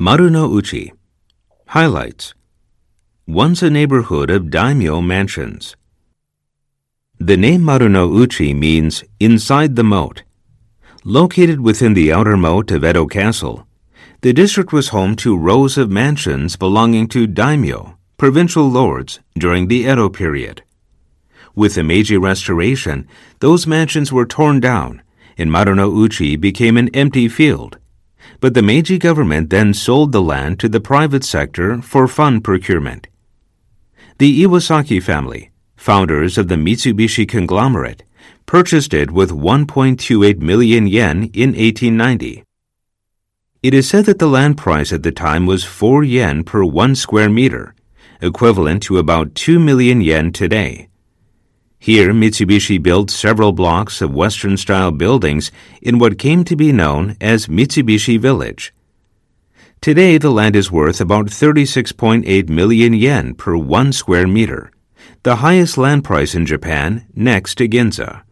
Marunouchi. Highlights Once a neighborhood of daimyo mansions. The name Marunouchi means inside the moat. Located within the outer moat of Edo Castle, the district was home to rows of mansions belonging to daimyo, provincial lords, during the Edo period. With the Meiji Restoration, those mansions were torn down, and Marunouchi became an empty field. But the Meiji government then sold the land to the private sector for fund procurement. The Iwasaki family, founders of the Mitsubishi conglomerate, purchased it with 1.28 million yen in 1890. It is said that the land price at the time was 4 yen per 1 square meter, equivalent to about 2 million yen today. Here, Mitsubishi built several blocks of Western style buildings in what came to be known as Mitsubishi Village. Today, the land is worth about 36.8 million yen per one square meter, the highest land price in Japan next to Ginza.